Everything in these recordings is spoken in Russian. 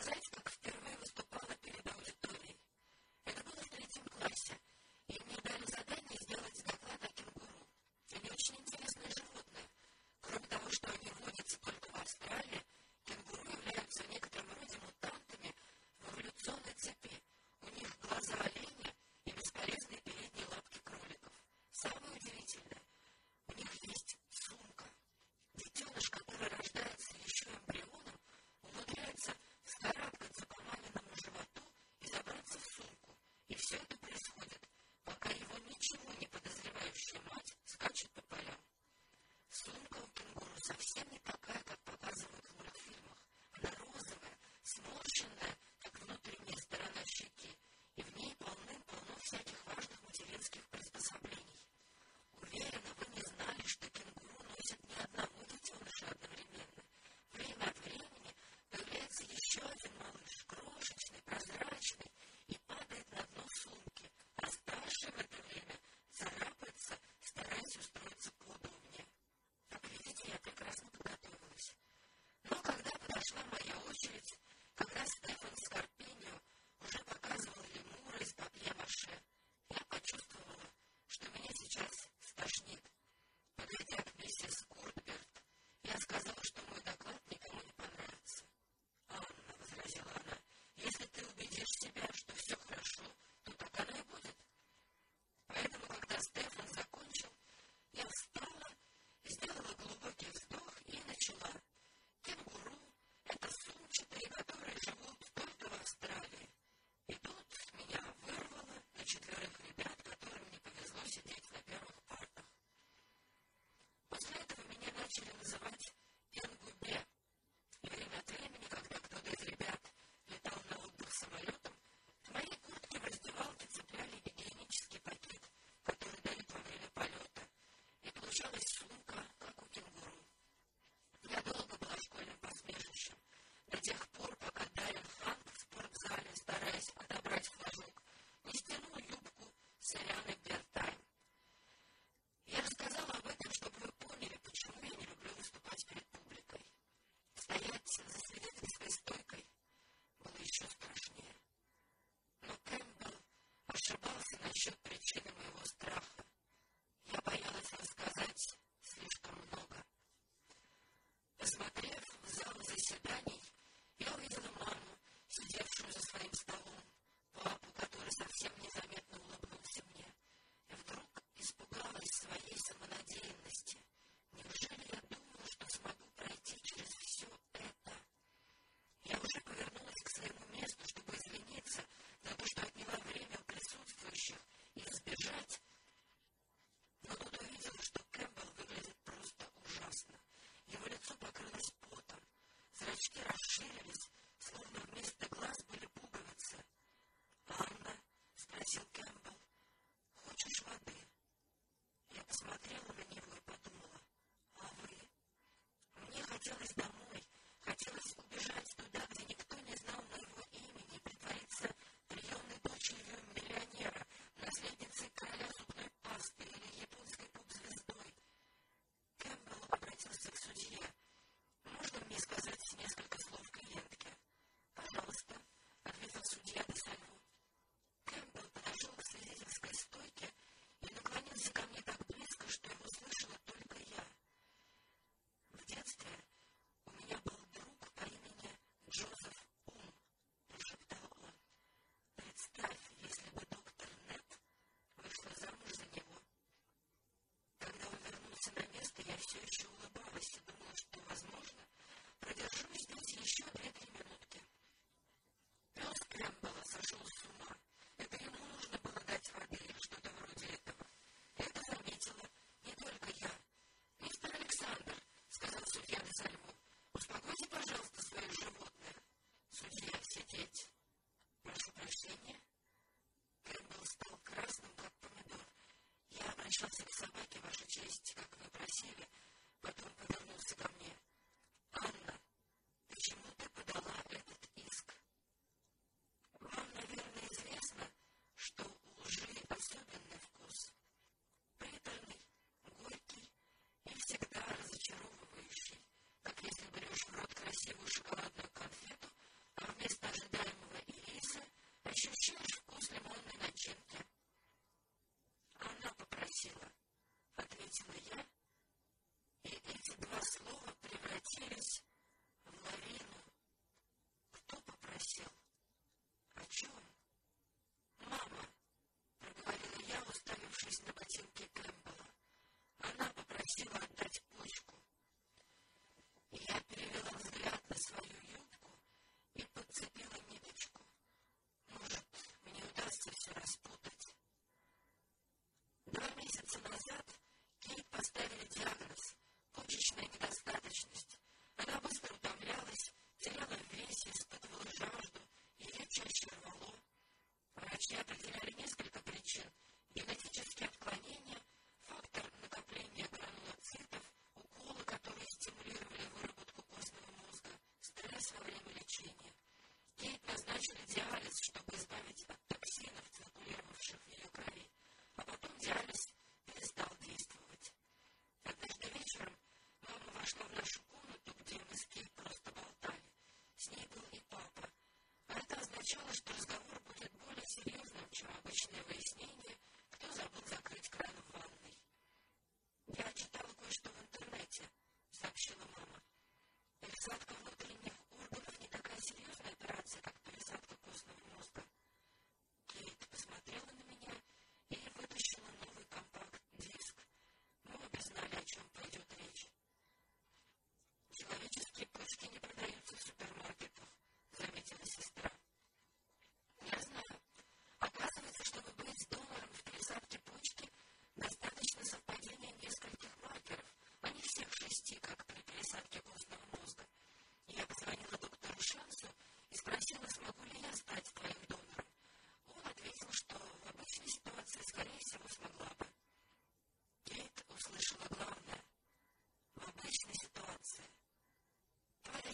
か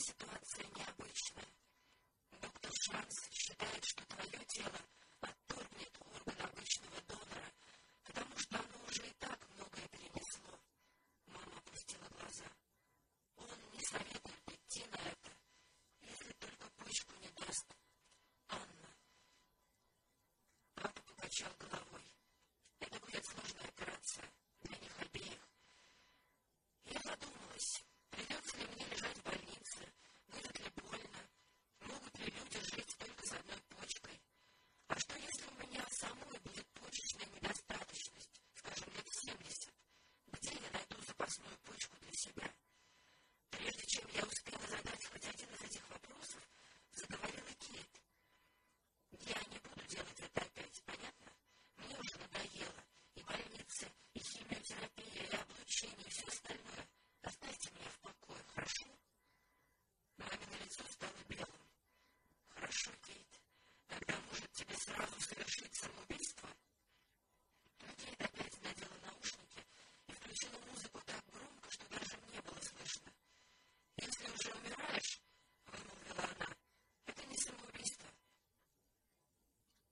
ситуация необычная. Доктор Шанс считает, что твое тело отторгнет орган обычного донора